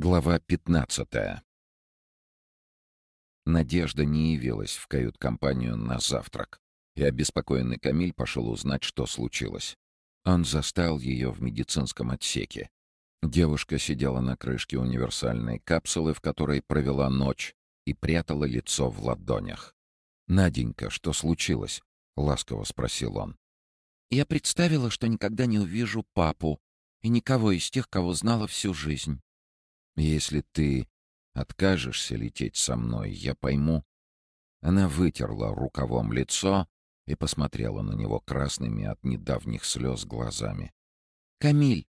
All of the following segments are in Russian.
Глава 15 Надежда не явилась в кают-компанию на завтрак, и обеспокоенный Камиль пошел узнать, что случилось. Он застал ее в медицинском отсеке. Девушка сидела на крышке универсальной капсулы, в которой провела ночь, и прятала лицо в ладонях. «Наденька, что случилось?» — ласково спросил он. «Я представила, что никогда не увижу папу и никого из тех, кого знала всю жизнь. Если ты откажешься лететь со мной, я пойму». Она вытерла рукавом лицо и посмотрела на него красными от недавних слез глазами. «Камиль,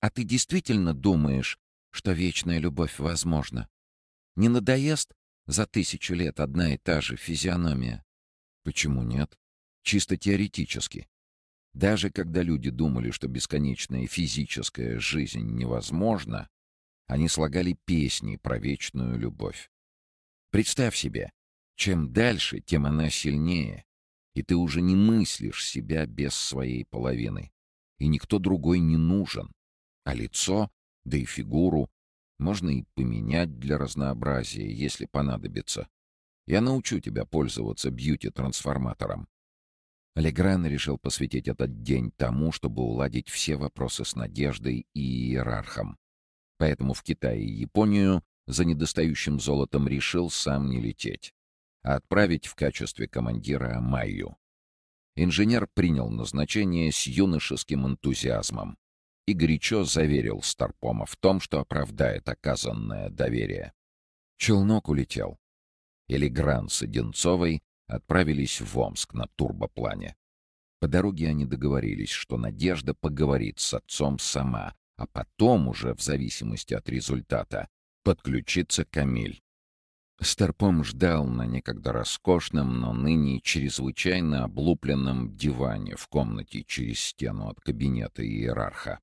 а ты действительно думаешь, что вечная любовь возможна? Не надоест за тысячу лет одна и та же физиономия?» «Почему нет? Чисто теоретически. Даже когда люди думали, что бесконечная физическая жизнь невозможна, они слагали песни про вечную любовь. Представь себе, чем дальше, тем она сильнее, и ты уже не мыслишь себя без своей половины, и никто другой не нужен, а лицо, да и фигуру можно и поменять для разнообразия, если понадобится. Я научу тебя пользоваться бьюти-трансформатором. Легран решил посвятить этот день тому, чтобы уладить все вопросы с Надеждой и Иерархом. Поэтому в Китай и Японию за недостающим золотом решил сам не лететь, а отправить в качестве командира Майю. Инженер принял назначение с юношеским энтузиазмом и горячо заверил Старпома в том, что оправдает оказанное доверие. Челнок улетел. Элигран с Одинцовой отправились в Омск на турбоплане. По дороге они договорились, что Надежда поговорит с отцом сама, а потом уже, в зависимости от результата, подключится Камиль. Старпом ждал на некогда роскошном, но ныне чрезвычайно облупленном диване в комнате через стену от кабинета иерарха.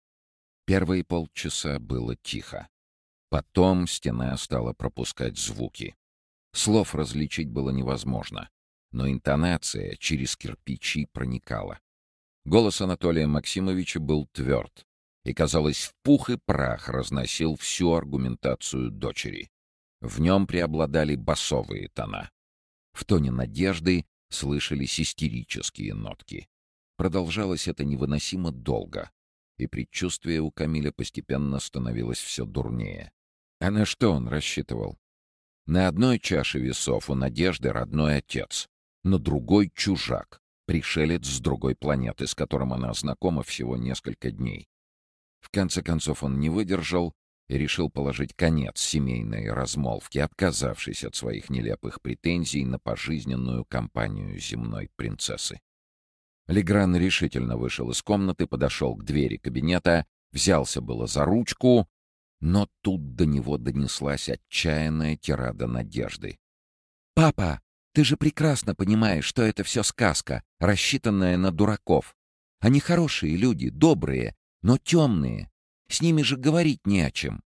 Первые полчаса было тихо. Потом стена стала пропускать звуки. Слов различить было невозможно, но интонация через кирпичи проникала. Голос Анатолия Максимовича был тверд, и, казалось, в пух и прах разносил всю аргументацию дочери. В нем преобладали басовые тона. В тоне надежды слышались истерические нотки. Продолжалось это невыносимо долго, и предчувствие у Камиля постепенно становилось все дурнее. А на что он рассчитывал? На одной чаше весов у Надежды родной отец, на другой — чужак, пришелец с другой планеты, с которым она знакома всего несколько дней. В конце концов он не выдержал и решил положить конец семейной размолвке, отказавшись от своих нелепых претензий на пожизненную компанию земной принцессы. Легран решительно вышел из комнаты, подошел к двери кабинета, взялся было за ручку, но тут до него донеслась отчаянная тирада надежды. «Папа, ты же прекрасно понимаешь, что это все сказка, рассчитанная на дураков. Они хорошие люди, добрые, но темные. С ними же говорить не о чем.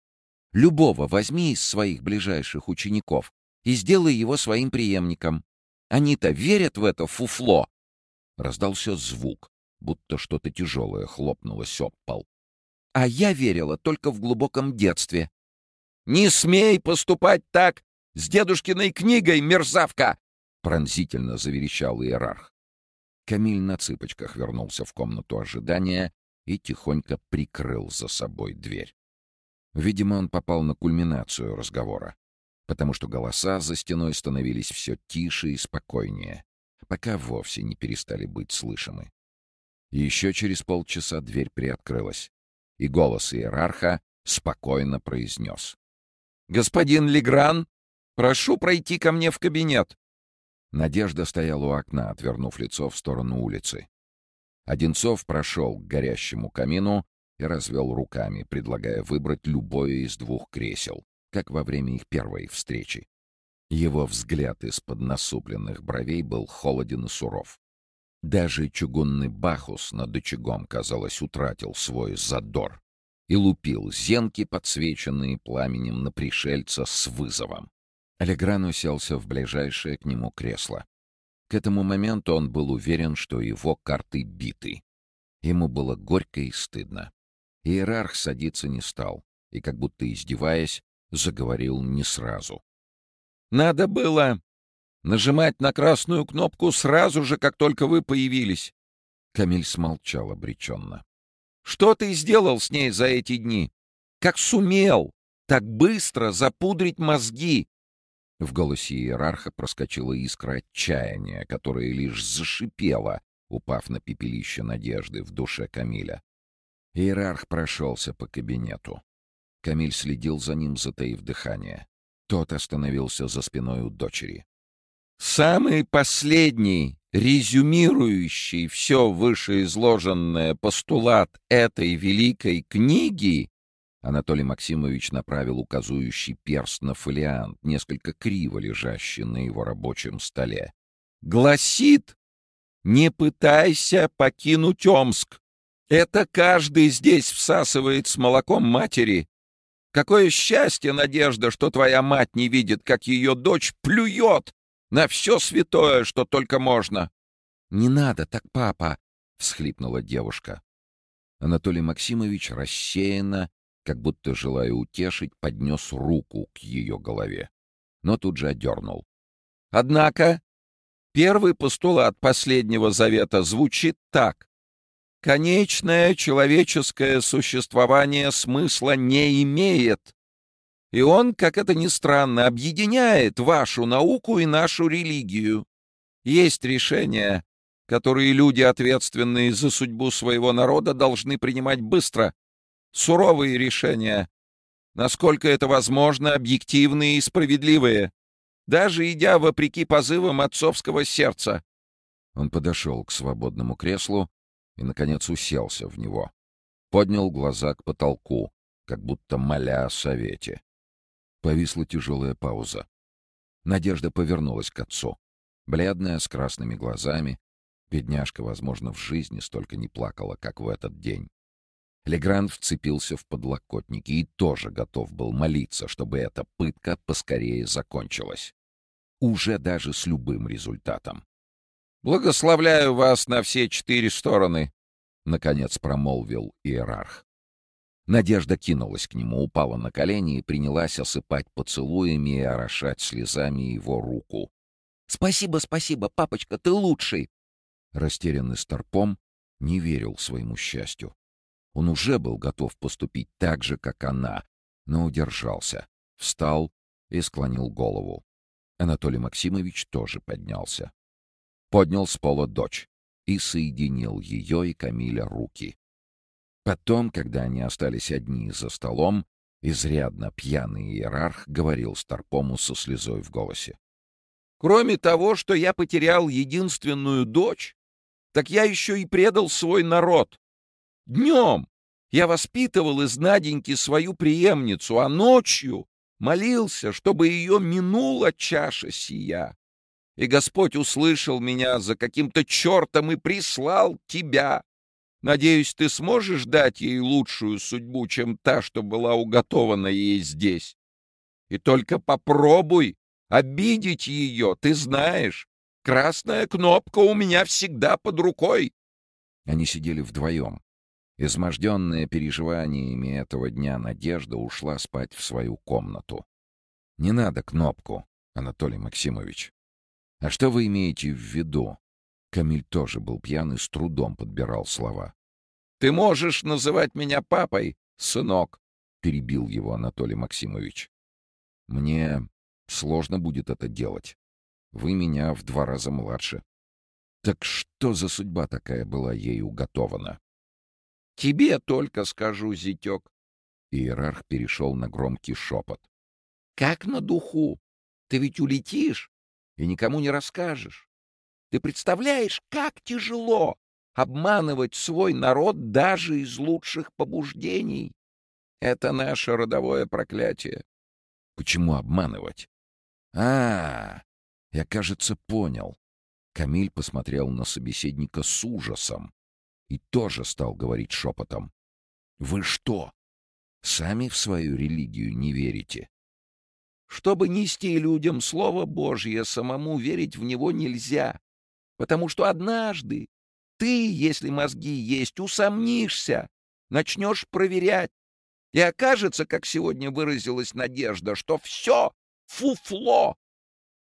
Любого возьми из своих ближайших учеников и сделай его своим преемником. Они-то верят в это фуфло. Раздался звук, будто что-то тяжелое хлопнулось об пол. А я верила только в глубоком детстве. «Не смей поступать так с дедушкиной книгой, мерзавка!» Пронзительно заверещал иерарх. Камиль на цыпочках вернулся в комнату ожидания и тихонько прикрыл за собой дверь. Видимо, он попал на кульминацию разговора, потому что голоса за стеной становились все тише и спокойнее, пока вовсе не перестали быть слышимы. Еще через полчаса дверь приоткрылась, и голос иерарха спокойно произнес. «Господин Легран, прошу пройти ко мне в кабинет». Надежда стояла у окна, отвернув лицо в сторону улицы. Одинцов прошел к горящему камину и развел руками, предлагая выбрать любое из двух кресел, как во время их первой встречи. Его взгляд из-под насупленных бровей был холоден и суров. Даже чугунный бахус над очагом, казалось, утратил свой задор и лупил зенки, подсвеченные пламенем на пришельца, с вызовом. Алегран уселся в ближайшее к нему кресло. К этому моменту он был уверен, что его карты биты. Ему было горько и стыдно. Иерарх садиться не стал, и, как будто издеваясь, заговорил не сразу. «Надо было нажимать на красную кнопку сразу же, как только вы появились». Камиль смолчал обреченно. «Что ты сделал с ней за эти дни? Как сумел так быстро запудрить мозги?» В голосе иерарха проскочила искра отчаяния, которая лишь зашипела, упав на пепелище надежды в душе Камиля. Иерарх прошелся по кабинету. Камиль следил за ним, затаив дыхание. Тот остановился за спиной у дочери. «Самый последний, резюмирующий все вышеизложенное постулат этой великой книги Анатолий Максимович направил указующий перст на фолиант, несколько криво лежащий на его рабочем столе. «Гласит, не пытайся покинуть Омск. Это каждый здесь всасывает с молоком матери. Какое счастье, Надежда, что твоя мать не видит, как ее дочь плюет на все святое, что только можно». «Не надо так, папа!» — всхлипнула девушка. Анатолий Максимович рассеянно как будто, желая утешить, поднес руку к ее голове, но тут же отдернул. «Однако первый постулат последнего завета звучит так. Конечное человеческое существование смысла не имеет. И он, как это ни странно, объединяет вашу науку и нашу религию. Есть решения, которые люди, ответственные за судьбу своего народа, должны принимать быстро, суровые решения, насколько это возможно, объективные и справедливые, даже идя вопреки позывам отцовского сердца. Он подошел к свободному креслу и, наконец, уселся в него. Поднял глаза к потолку, как будто моля о совете. Повисла тяжелая пауза. Надежда повернулась к отцу. Бледная, с красными глазами. Бедняжка, возможно, в жизни столько не плакала, как в этот день. Легран вцепился в подлокотники и тоже готов был молиться, чтобы эта пытка поскорее закончилась. Уже даже с любым результатом. «Благословляю вас на все четыре стороны», — наконец промолвил иерарх. Надежда кинулась к нему, упала на колени и принялась осыпать поцелуями и орошать слезами его руку. «Спасибо, спасибо, папочка, ты лучший!» Растерянный старпом не верил своему счастью. Он уже был готов поступить так же, как она, но удержался, встал и склонил голову. Анатолий Максимович тоже поднялся. Поднял с пола дочь и соединил ее и Камиля руки. Потом, когда они остались одни за столом, изрядно пьяный иерарх говорил Старпому со слезой в голосе. «Кроме того, что я потерял единственную дочь, так я еще и предал свой народ. Днем я воспитывал из Наденьки свою преемницу, а ночью молился, чтобы ее минула чаша сия. И Господь услышал меня за каким-то чертом и прислал тебя. Надеюсь, ты сможешь дать ей лучшую судьбу, чем та, что была уготована ей здесь. И только попробуй обидеть ее, ты знаешь. Красная кнопка у меня всегда под рукой. Они сидели вдвоем. Изможденная переживаниями этого дня Надежда ушла спать в свою комнату. «Не надо кнопку, Анатолий Максимович». «А что вы имеете в виду?» Камиль тоже был пьян и с трудом подбирал слова. «Ты можешь называть меня папой, сынок», — перебил его Анатолий Максимович. «Мне сложно будет это делать. Вы меня в два раза младше. Так что за судьба такая была ей уготована?» Тебе только скажу, зятек. Иерарх перешел на громкий шепот. Как на духу. Ты ведь улетишь и никому не расскажешь. Ты представляешь, как тяжело обманывать свой народ даже из лучших побуждений. Это наше родовое проклятие. Почему обманывать? А, -а, я, кажется, понял. Камиль посмотрел на собеседника с ужасом и тоже стал говорить шепотом. «Вы что, сами в свою религию не верите?» «Чтобы нести людям Слово Божье, самому верить в него нельзя, потому что однажды ты, если мозги есть, усомнишься, начнешь проверять, И окажется, как сегодня выразилась Надежда, что все фуфло.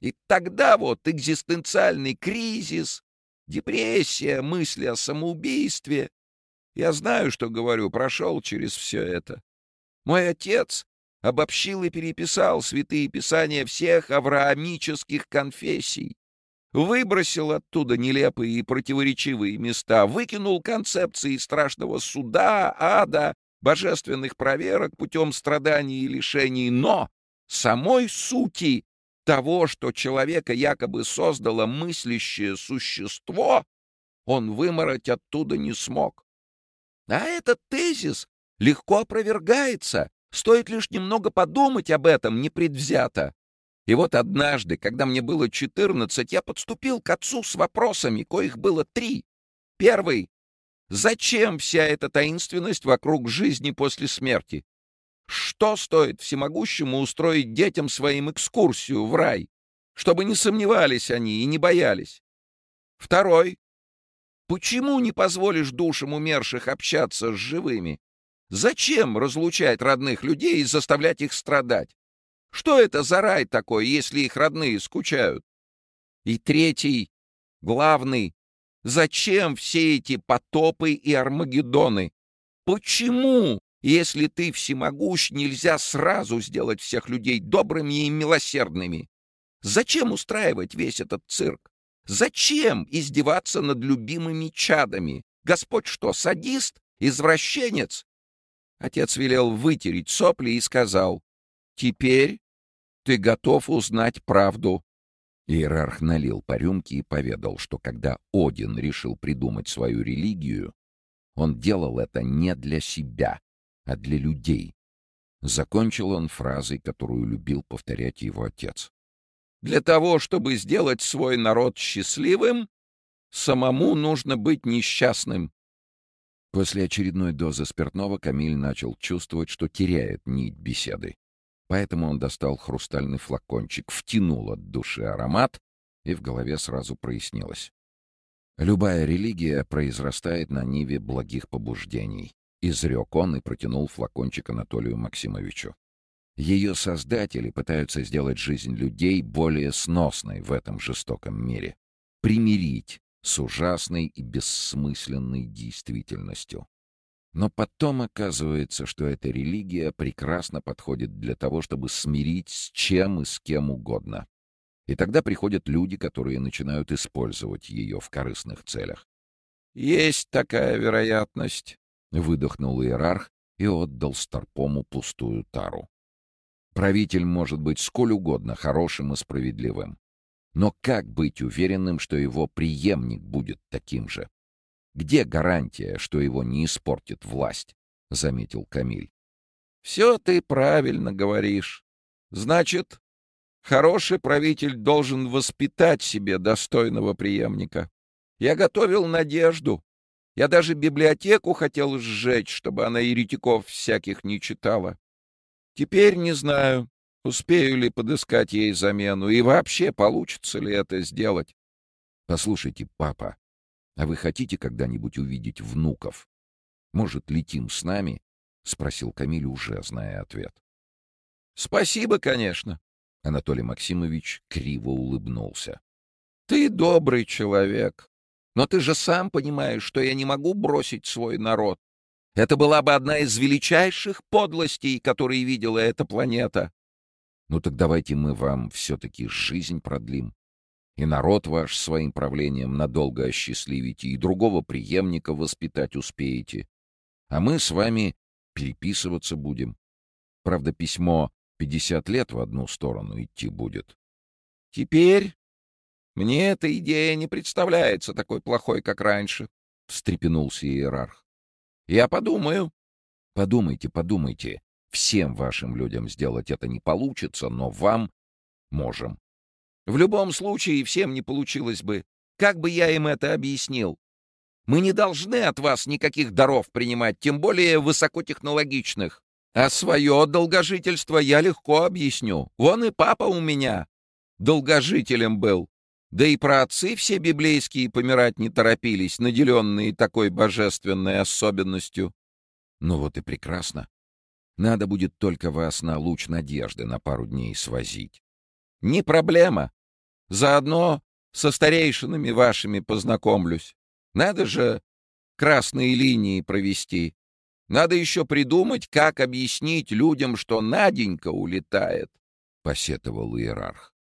И тогда вот экзистенциальный кризис, депрессия, мысли о самоубийстве. Я знаю, что говорю, прошел через все это. Мой отец обобщил и переписал святые писания всех авраамических конфессий. Выбросил оттуда нелепые и противоречивые места, выкинул концепции страшного суда, ада, божественных проверок путем страданий и лишений, но самой сути того, что человека якобы создало мыслящее существо, он вымороть оттуда не смог. А этот тезис легко опровергается, стоит лишь немного подумать об этом непредвзято. И вот однажды, когда мне было четырнадцать, я подступил к отцу с вопросами, коих было три. Первый Зачем вся эта таинственность вокруг жизни после смерти? Что стоит всемогущему устроить детям своим экскурсию в рай, чтобы не сомневались они и не боялись? Второй. Почему не позволишь душам умерших общаться с живыми? Зачем разлучать родных людей и заставлять их страдать? Что это за рай такой, если их родные скучают? И третий, главный, Зачем все эти потопы и армагеддоны? Почему, если ты всемогущ, нельзя сразу сделать всех людей добрыми и милосердными? Зачем устраивать весь этот цирк? Зачем издеваться над любимыми чадами? Господь что, садист? Извращенец? Отец велел вытереть сопли и сказал, «Теперь ты готов узнать правду. Иерарх налил по рюмке и поведал, что когда Один решил придумать свою религию, он делал это не для себя, а для людей. Закончил он фразой, которую любил повторять его отец. «Для того, чтобы сделать свой народ счастливым, самому нужно быть несчастным». После очередной дозы спиртного Камиль начал чувствовать, что теряет нить беседы. Поэтому он достал хрустальный флакончик, втянул от души аромат, и в голове сразу прояснилось. Любая религия произрастает на ниве благих побуждений. Изрек он и протянул флакончик Анатолию Максимовичу. Ее создатели пытаются сделать жизнь людей более сносной в этом жестоком мире. Примирить с ужасной и бессмысленной действительностью. Но потом оказывается, что эта религия прекрасно подходит для того, чтобы смирить с чем и с кем угодно. И тогда приходят люди, которые начинают использовать ее в корыстных целях. «Есть такая вероятность», — выдохнул иерарх и отдал Старпому пустую тару. Правитель может быть сколь угодно хорошим и справедливым. Но как быть уверенным, что его преемник будет таким же? Где гарантия, что его не испортит власть? — заметил Камиль. — Все ты правильно говоришь. Значит, хороший правитель должен воспитать себе достойного преемника. Я готовил надежду. Я даже библиотеку хотел сжечь, чтобы она еретиков всяких не читала. Теперь не знаю, успею ли подыскать ей замену, и вообще получится ли это сделать. — Послушайте, папа, а вы хотите когда-нибудь увидеть внуков? Может, летим с нами? — спросил Камиль, уже зная ответ. — Спасибо, конечно. Анатолий Максимович криво улыбнулся. — Ты добрый человек. Но ты же сам понимаешь, что я не могу бросить свой народ. Это была бы одна из величайших подлостей, которые видела эта планета. Ну так давайте мы вам все-таки жизнь продлим и народ ваш своим правлением надолго осчастливите, и другого преемника воспитать успеете. А мы с вами переписываться будем. Правда, письмо пятьдесят лет в одну сторону идти будет. Теперь мне эта идея не представляется такой плохой, как раньше, — встрепенулся иерарх. Я подумаю. Подумайте, подумайте. Всем вашим людям сделать это не получится, но вам можем. В любом случае всем не получилось бы. Как бы я им это объяснил? Мы не должны от вас никаких даров принимать, тем более высокотехнологичных. А свое долгожительство я легко объясню. Вон и папа у меня долгожителем был. Да и про отцы все библейские помирать не торопились, наделенные такой божественной особенностью. Ну вот и прекрасно. Надо будет только вас на луч надежды на пару дней свозить. Не проблема. Заодно со старейшинами вашими познакомлюсь. Надо же красные линии провести. Надо еще придумать, как объяснить людям, что Наденька улетает, — посетовал иерарх.